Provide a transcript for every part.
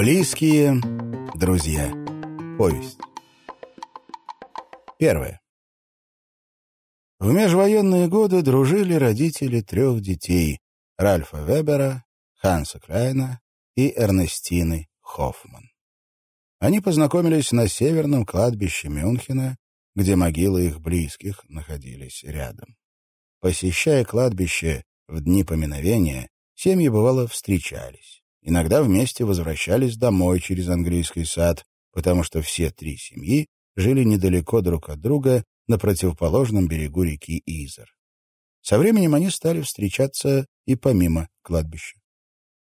Близкие друзья. Повесть. Первое. В межвоенные годы дружили родители трех детей — Ральфа Вебера, Ханса Кляйна и Эрнестины Хоффман. Они познакомились на северном кладбище Мюнхена, где могилы их близких находились рядом. Посещая кладбище в дни поминовения, семьи, бывало, встречались. Иногда вместе возвращались домой через английский сад, потому что все три семьи жили недалеко друг от друга на противоположном берегу реки Изер. Со временем они стали встречаться и помимо кладбища.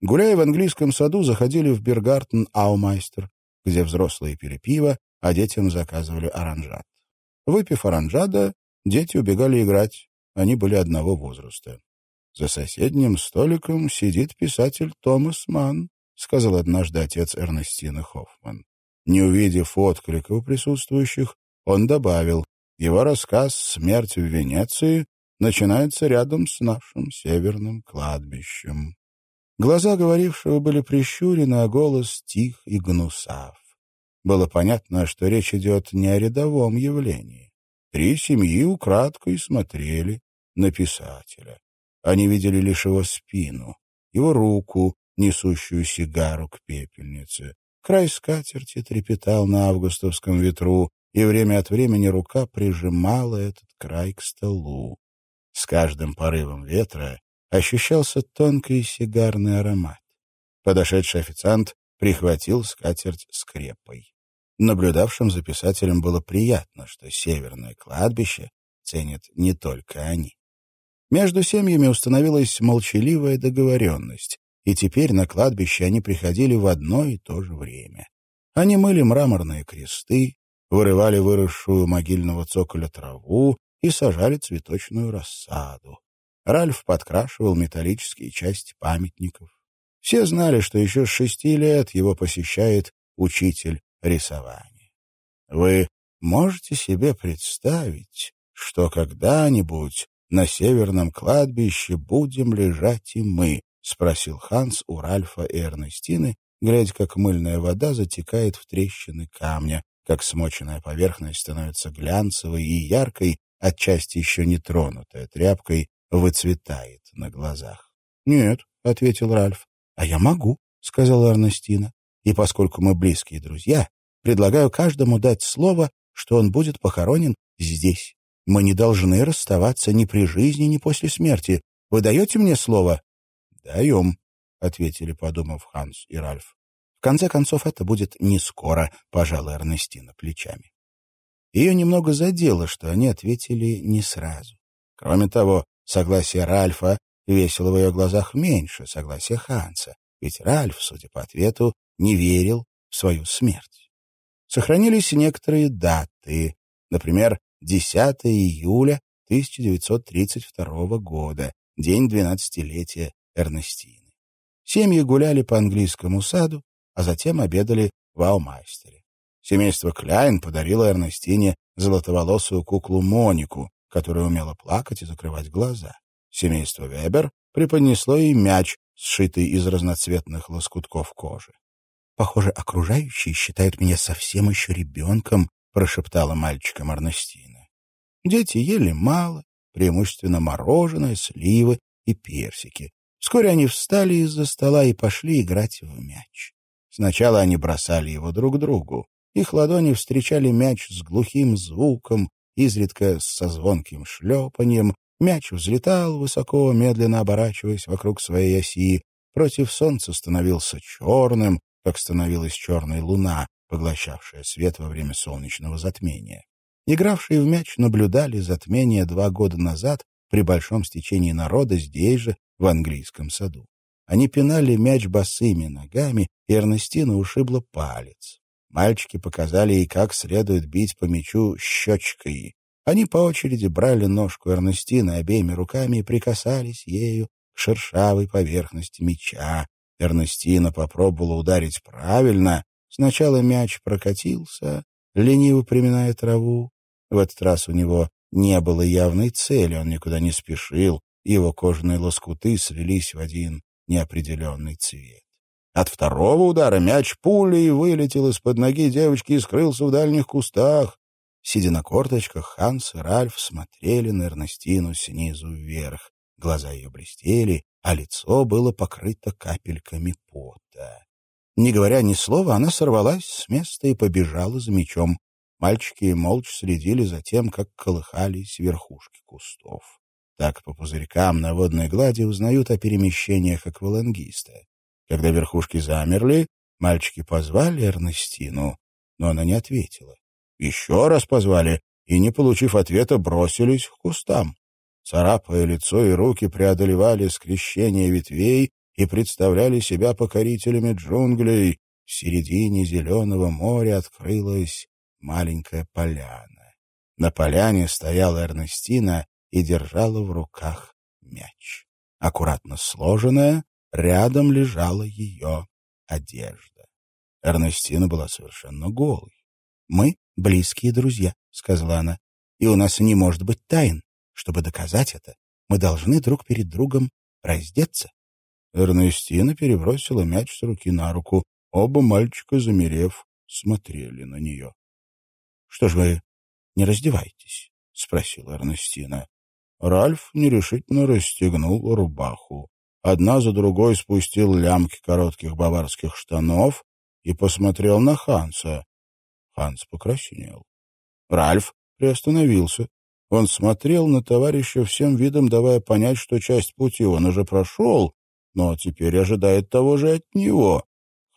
Гуляя в английском саду, заходили в Бергартен Аумайстер, где взрослые пили пиво, а детям заказывали оранжат. Выпив оранжада, дети убегали играть, они были одного возраста. «За соседним столиком сидит писатель Томас Манн», — сказал однажды отец Эрнестины Хоффман. Не увидев отклика у присутствующих, он добавил, его рассказ «Смерть в Венеции» начинается рядом с нашим северным кладбищем. Глаза говорившего были прищурены, а голос тих и гнусав. Было понятно, что речь идет не о рядовом явлении. Три семьи украдкой смотрели на писателя. Они видели лишь его спину, его руку, несущую сигару к пепельнице. Край скатерти трепетал на августовском ветру, и время от времени рука прижимала этот край к столу. С каждым порывом ветра ощущался тонкий сигарный аромат. Подошедший официант прихватил скатерть скрепой. Наблюдавшим за писателем было приятно, что северное кладбище ценят не только они. Между семьями установилась молчаливая договоренность, и теперь на кладбище они приходили в одно и то же время. Они мыли мраморные кресты, вырывали выросшую могильного цоколя траву и сажали цветочную рассаду. Ральф подкрашивал металлические части памятников. Все знали, что еще с шести лет его посещает учитель рисования. Вы можете себе представить, что когда-нибудь на северном кладбище будем лежать и мы?» — спросил Ханс у Ральфа и Эрнестины, глядя, как мыльная вода затекает в трещины камня, как смоченная поверхность становится глянцевой и яркой, отчасти еще не тронутая тряпкой, выцветает на глазах. «Нет», — ответил Ральф. «А я могу», — сказала Эрнестина. «И поскольку мы близкие друзья, предлагаю каждому дать слово, что он будет похоронен здесь». Мы не должны расставаться ни при жизни, ни после смерти. Вы даете мне слово? — Даем, — ответили, подумав Ханс и Ральф. В конце концов, это будет не скоро, — пожала Эрнестина плечами. Ее немного задело, что они ответили не сразу. Кроме того, согласие Ральфа весело в ее глазах меньше согласия Ханса, ведь Ральф, судя по ответу, не верил в свою смерть. Сохранились некоторые даты, например, 10 июля 1932 года, день двенадцатилетия Эрнестины. Семьи гуляли по английскому саду, а затем обедали в Аумайстере. Семейство Кляйн подарило Эрнестине золотоволосую куклу Монику, которая умела плакать и закрывать глаза. Семейство Вебер преподнесло ей мяч, сшитый из разноцветных лоскутков кожи. «Похоже, окружающие считают меня совсем еще ребенком», — прошептала мальчиком Эрнестина. Дети ели мало, преимущественно мороженое, сливы и персики. Вскоре они встали из-за стола и пошли играть в мяч. Сначала они бросали его друг другу. Их ладони встречали мяч с глухим звуком, изредка со звонким шлепаньем. Мяч взлетал высоко, медленно оборачиваясь вокруг своей оси. Против солнца становился черным, как становилась черная луна, поглощавшая свет во время солнечного затмения. Игравшие в мяч наблюдали затмение два года назад при большом стечении народа здесь же, в английском саду. Они пинали мяч босыми ногами, и Эрнестина ушибла палец. Мальчики показали ей, как следует бить по мячу щечкой. Они по очереди брали ножку Эрнестины обеими руками и прикасались ею к шершавой поверхности мяча. Эрнестина попробовала ударить правильно. Сначала мяч прокатился, лениво приминая траву, в этот раз у него не было явной цели, он никуда не спешил, его кожаные лоскуты слились в один неопределенный цвет. От второго удара мяч пулей вылетел из-под ноги девочки и скрылся в дальних кустах. Сидя на корточках, Ханс и Ральф смотрели на Эрнестину снизу вверх. Глаза ее блестели, а лицо было покрыто капельками пота. Не говоря ни слова, она сорвалась с места и побежала за мечом. Мальчики молча следили за тем, как колыхались верхушки кустов. Так по пузырькам на водной глади узнают о перемещениях аквалангиста. Когда верхушки замерли, мальчики позвали Эрнестину, но она не ответила. Еще раз позвали, и, не получив ответа, бросились к кустам. Царапая лицо и руки, преодолевали скрещение ветвей и представляли себя покорителями джунглей. В середине зеленого моря открылась маленькая поляна. На поляне стояла Эрнестина и держала в руках мяч. Аккуратно сложенная, рядом лежала ее одежда. Эрнестина была совершенно голой. «Мы близкие друзья», — сказала она, — «и у нас не может быть тайн. Чтобы доказать это, мы должны друг перед другом раздеться». Эрнестина перебросила мяч с руки на руку. Оба мальчика, замерев, смотрели на нее. — Что ж вы не раздеваетесь? — спросила Эрнестина. Ральф нерешительно расстегнул рубаху. Одна за другой спустил лямки коротких баварских штанов и посмотрел на Ханса. Ханс покраснел. Ральф приостановился. Он смотрел на товарища всем видом, давая понять, что часть пути он уже прошел, но теперь ожидает того же от него.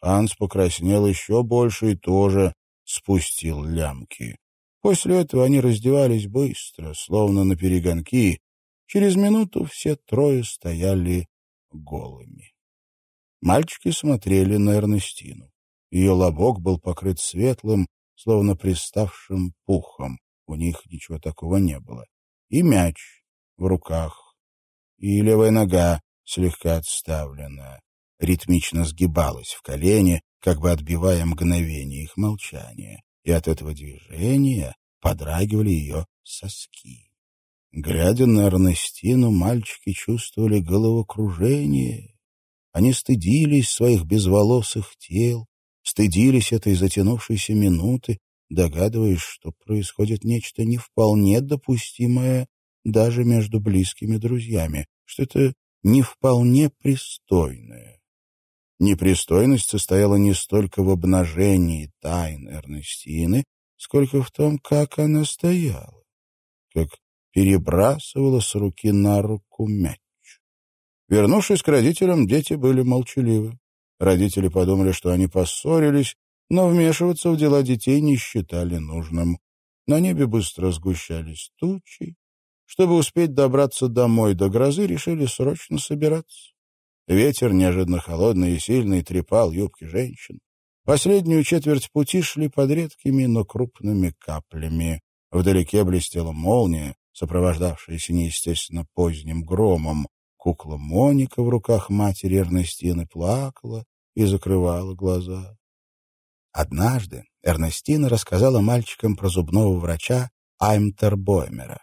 Ханс покраснел еще больше и тоже спустил лямки. После этого они раздевались быстро, словно на перегонки. Через минуту все трое стояли голыми. Мальчики смотрели на Эрнестину. Ее лобок был покрыт светлым, словно приставшим пухом. У них ничего такого не было. И мяч в руках, и левая нога слегка отставлена, ритмично сгибалась в колени, как бы отбивая мгновение их молчания и от этого движения подрагивали ее соски. Глядя на Эрнестину, мальчики чувствовали головокружение. Они стыдились своих безволосых тел, стыдились этой затянувшейся минуты, догадываясь, что происходит нечто не вполне допустимое даже между близкими друзьями, что это не вполне пристойное. Непристойность состояла не столько в обнажении тайн Эрнестины, сколько в том, как она стояла, как перебрасывала с руки на руку мяч. Вернувшись к родителям, дети были молчаливы. Родители подумали, что они поссорились, но вмешиваться в дела детей не считали нужным. На небе быстро сгущались тучи. Чтобы успеть добраться домой до грозы, решили срочно собираться. Ветер, неожиданно холодный и сильный, трепал юбки женщин. Последнюю четверть пути шли под редкими, но крупными каплями. Вдалеке блестела молния, сопровождавшаяся неестественно поздним громом. Кукла Моника в руках матери Эрнестины плакала и закрывала глаза. Однажды Эрнестина рассказала мальчикам про зубного врача Аймтербоймера.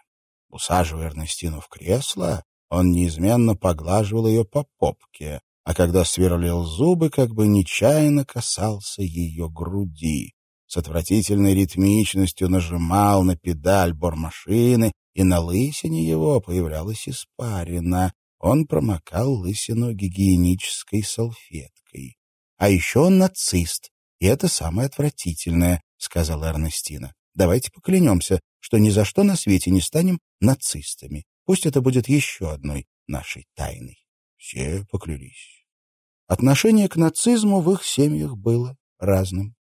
Усаживая Эрнестину в кресло, он неизменно поглаживал ее по попке, а когда сверлил зубы, как бы нечаянно касался ее груди. С отвратительной ритмичностью нажимал на педаль бормашины, и на лысине его появлялась испарина. Он промокал лысину гигиенической салфеткой. — А еще он нацист, и это самое отвратительное, — сказала Эрнестина. — Давайте поклянемся, что ни за что на свете не станем нацистами. Пусть это будет еще одной нашей тайной. Все поклялись. Отношение к нацизму в их семьях было разным.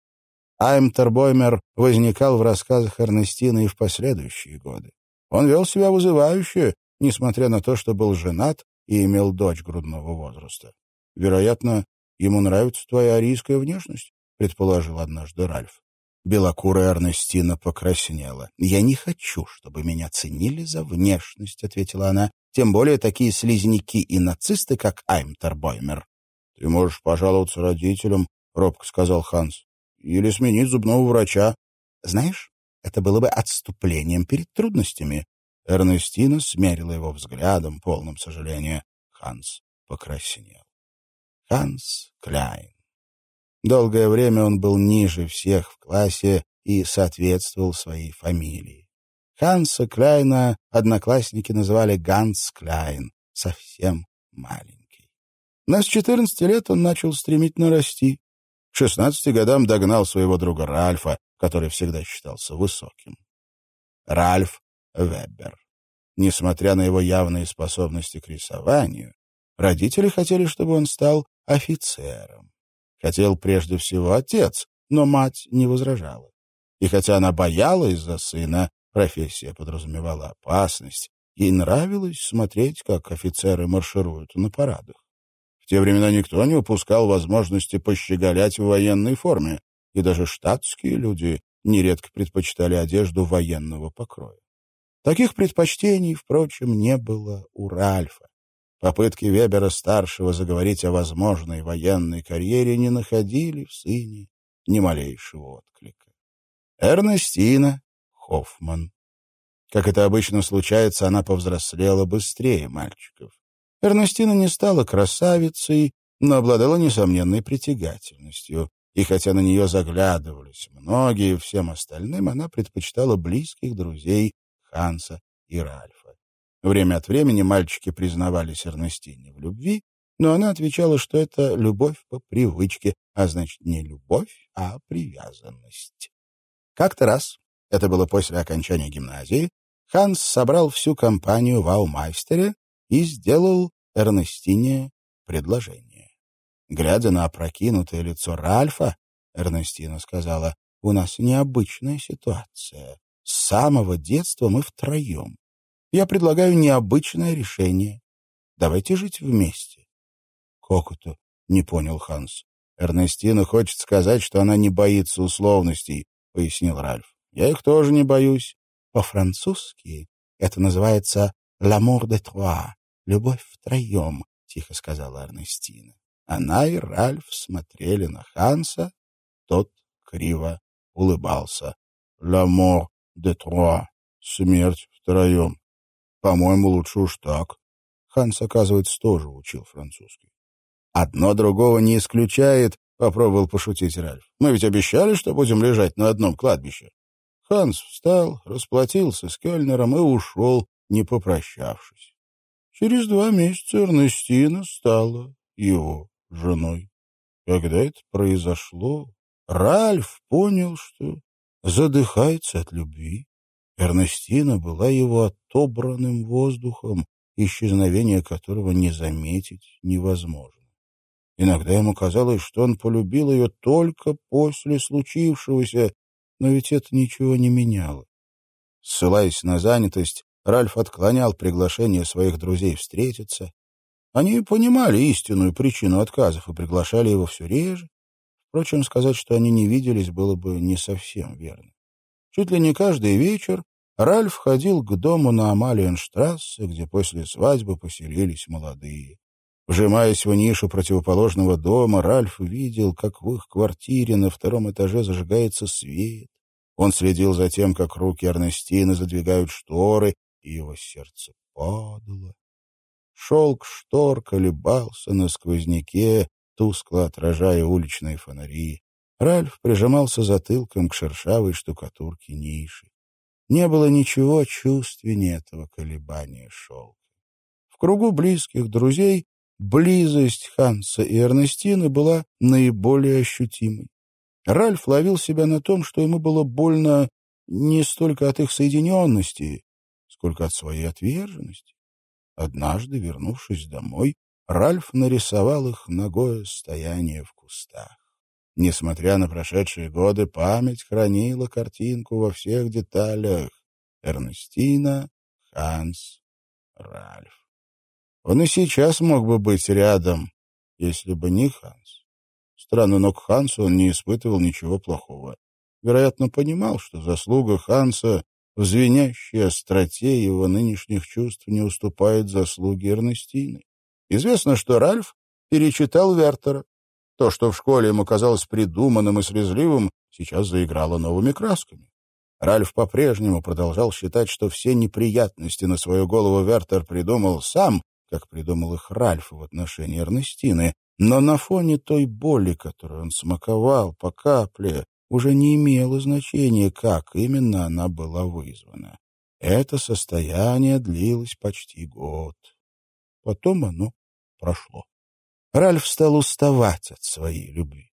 Аймтербоймер возникал в рассказах Эрнестины и в последующие годы. Он вел себя вызывающе, несмотря на то, что был женат и имел дочь грудного возраста. «Вероятно, ему нравится твоя арийская внешность», — предположил однажды Ральф. Белокурая Эрнестина покраснела. «Я не хочу, чтобы меня ценили за внешность», — ответила она. «Тем более такие слизняки и нацисты, как Аймтербоймер». «Ты можешь пожаловаться родителям», — робко сказал Ханс. «Или сменить зубного врача». «Знаешь, это было бы отступлением перед трудностями». Эрнестина смерила его взглядом, полным сожаления. Ханс покраснел. Ханс Кляйн. Долгое время он был ниже всех в классе и соответствовал своей фамилии. Ханса Кляйна одноклассники называли Ганс Кляйн, совсем маленький. Но с 14 лет он начал стремительно расти. К 16 годам догнал своего друга Ральфа, который всегда считался высоким. Ральф Вебер. Несмотря на его явные способности к рисованию, родители хотели, чтобы он стал офицером. Хотел прежде всего отец, но мать не возражала. И хотя она боялась за сына, профессия подразумевала опасность, ей нравилось смотреть, как офицеры маршируют на парадах. В те времена никто не упускал возможности пощеголять в военной форме, и даже штатские люди нередко предпочитали одежду военного покроя. Таких предпочтений, впрочем, не было у Ральфа. Попытки Вебера-старшего заговорить о возможной военной карьере не находили в сыне ни малейшего отклика. Эрнестина Хоффман. Как это обычно случается, она повзрослела быстрее мальчиков. Эрнестина не стала красавицей, но обладала несомненной притягательностью, и хотя на нее заглядывались многие, всем остальным она предпочитала близких друзей Ханса и Ральфа. Время от времени мальчики признавались Эрнестине в любви, но она отвечала, что это любовь по привычке, а значит, не любовь, а привязанность. Как-то раз, это было после окончания гимназии, Ханс собрал всю компанию в Аумайстере и сделал Эрнестине предложение. Глядя на опрокинутое лицо Ральфа, Эрнестина сказала, «У нас необычная ситуация. С самого детства мы втроем. Я предлагаю необычное решение. Давайте жить вместе. — Как это? — не понял Ханс. — Эрнестина хочет сказать, что она не боится условностей, — пояснил Ральф. — Я их тоже не боюсь. По-французски это называется «l'amour de trois» — «любовь втроем», — тихо сказала Эрнестина. Она и Ральф смотрели на Ханса, тот криво улыбался. «L'amour de trois» — смерть втроем. По-моему, лучше уж так. Ханс, оказывается, тоже учил французский. Одно другого не исключает, — попробовал пошутить Ральф. Мы ведь обещали, что будем лежать на одном кладбище. Ханс встал, расплатился с Кельнером и ушел, не попрощавшись. Через два месяца Эрнестина стала его женой. Когда это произошло, Ральф понял, что задыхается от любви. Эрнестина была его отобранным воздухом, исчезновение которого не заметить невозможно. Иногда ему казалось, что он полюбил ее только после случившегося, но ведь это ничего не меняло. Ссылаясь на занятость, Ральф отклонял приглашение своих друзей встретиться. Они понимали истинную причину отказов и приглашали его все реже. Впрочем, сказать, что они не виделись, было бы не совсем верно. Чуть ли не каждый вечер Ральф ходил к дому на Амалиенштрассе, где после свадьбы поселились молодые. Вжимаясь в нишу противоположного дома, Ральф видел, как в их квартире на втором этаже зажигается свет. Он следил за тем, как руки Эрнестины задвигают шторы, и его сердце падало. Шелк штор колебался на сквозняке, тускло отражая уличные фонари. Ральф прижимался затылком к шершавой штукатурке ниши. Не было ничего чувственнее этого колебания шелка. В кругу близких друзей близость Ханса и Эрнестины была наиболее ощутимой. Ральф ловил себя на том, что ему было больно не столько от их соединенности, сколько от своей отверженности. Однажды, вернувшись домой, Ральф нарисовал их ногое стояние в кустах. Несмотря на прошедшие годы, память хранила картинку во всех деталях. Эрнестина, Ханс, Ральф. Он и сейчас мог бы быть рядом, если бы не Ханс. Странно, но к Хансу он не испытывал ничего плохого. Вероятно, понимал, что заслуга Ханса в звенящей остроте его нынешних чувств не уступает заслуге Эрнестины. Известно, что Ральф перечитал Вертера, то, что в школе ему казалось придуманным и слезливым, сейчас заиграло новыми красками. Ральф по-прежнему продолжал считать, что все неприятности на свою голову Вертер придумал сам, как придумал их Ральф в отношении Эрнестины, Но на фоне той боли, которую он смаковал по капле, уже не имело значения, как именно она была вызвана. Это состояние длилось почти год. Потом оно прошло. Ральф стал уставать от своей любви.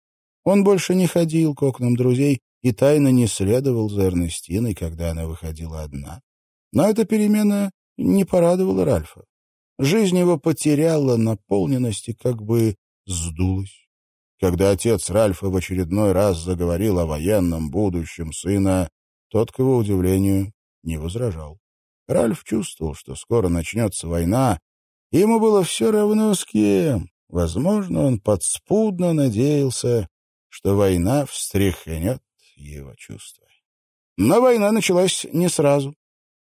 Он больше не ходил к окнам друзей и тайно не следовал за Эрнестиной, когда она выходила одна. Но эта перемена не порадовала Ральфа. Жизнь его потеряла наполненность и как бы сдулась. Когда отец Ральфа в очередной раз заговорил о военном будущем сына, тот, к его удивлению, не возражал. Ральф чувствовал, что скоро начнется война, и ему было все равно с кем. Возможно, он подспудно надеялся, что война встряхнет его чувства. Но война началась не сразу.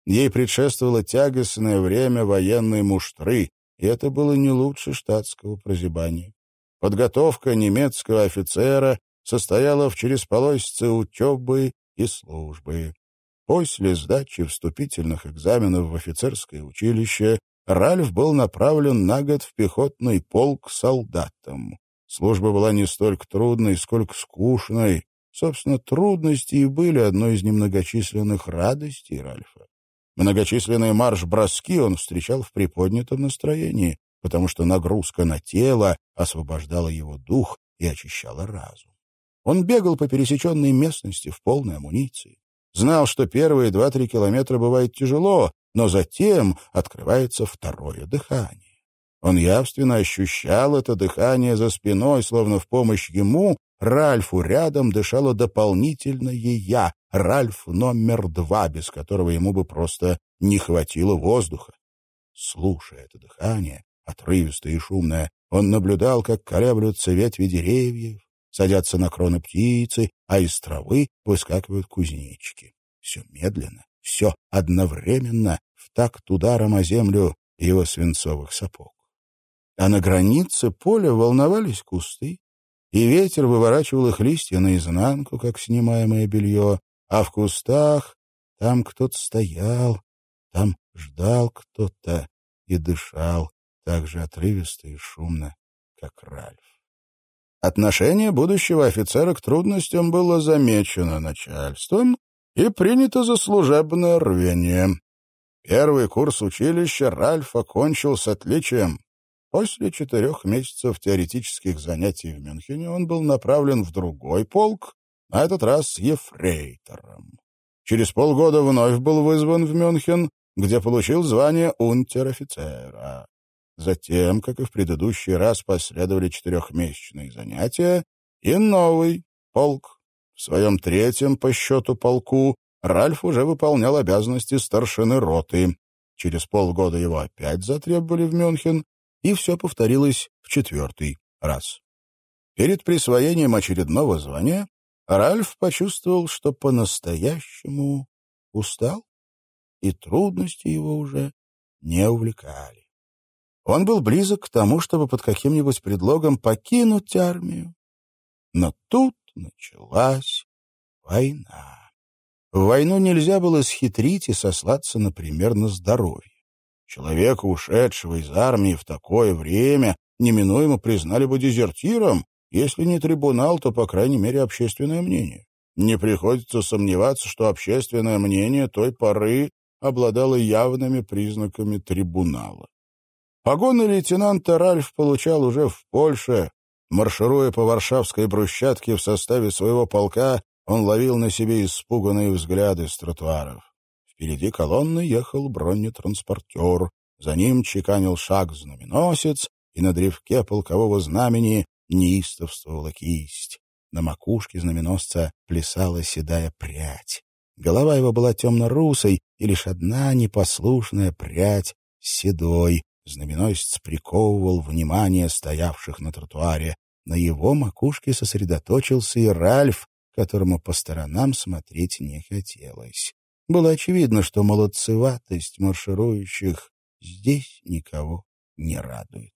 Ей предшествовало тягостное время военной муштры, и это было не лучше штатского прозябания. Подготовка немецкого офицера состояла в чересполосице учебы и службы. После сдачи вступительных экзаменов в офицерское училище Ральф был направлен на год в пехотный полк солдатом. Служба была не столько трудной, сколько скучной. Собственно, трудности и были одной из немногочисленных радостей Ральфа. Многочисленные марш-броски он встречал в приподнятом настроении, потому что нагрузка на тело освобождала его дух и очищала разум. Он бегал по пересеченной местности в полной амуниции. Знал, что первые два-три километра бывает тяжело, но затем открывается второе дыхание. Он явственно ощущал это дыхание за спиной, словно в помощь ему Ральфу рядом дышало дополнительное «я», Ральф номер два, без которого ему бы просто не хватило воздуха. Слушая это дыхание, отрывистое и шумное, он наблюдал, как колеблются ветви деревьев, садятся на кроны птицы, а из травы выскакивают кузнечики. Все медленно, все одновременно, в такт ударом о землю его свинцовых сапог. А на границе поля волновались кусты, и ветер выворачивал их листья наизнанку, как снимаемое белье, а в кустах там кто-то стоял, там ждал кто-то и дышал так же отрывисто и шумно, как Ральф. Отношение будущего офицера к трудностям было замечено начальством и принято за служебное рвение. Первый курс училища Ральф окончил с отличием. После четырех месяцев теоретических занятий в Мюнхене он был направлен в другой полк, на этот раз ефрейтором. Через полгода вновь был вызван в Мюнхен, где получил звание унтер-офицера. Затем, как и в предыдущий раз, последовали четырехмесячные занятия и новый полк. В своем третьем по счету полку Ральф уже выполнял обязанности старшины роты. Через полгода его опять затребовали в Мюнхен, и все повторилось в четвертый раз. Перед присвоением очередного звания Ральф почувствовал, что по-настоящему устал, и трудности его уже не увлекали. Он был близок к тому, чтобы под каким-нибудь предлогом покинуть армию. Но тут началась война. В войну нельзя было схитрить и сослаться, например, на здоровье. Человека, ушедшего из армии в такое время, неминуемо признали бы дезертиром, если не трибунал, то, по крайней мере, общественное мнение. Не приходится сомневаться, что общественное мнение той поры обладало явными признаками трибунала. Погоны лейтенанта Ральф получал уже в Польше. Маршируя по Варшавской брусчатке в составе своего полка, он ловил на себе испуганные взгляды с тротуаров. Впереди колонны ехал бронетранспортер. За ним чеканил шаг знаменосец, и на древке полкового знамени неистовствовала кисть. На макушке знаменосца плясала седая прядь. Голова его была темно-русой, и лишь одна непослушная прядь седой, Знаменосец приковывал внимание стоявших на тротуаре. На его макушке сосредоточился и Ральф, которому по сторонам смотреть не хотелось. Было очевидно, что молодцеватость марширующих здесь никого не радует.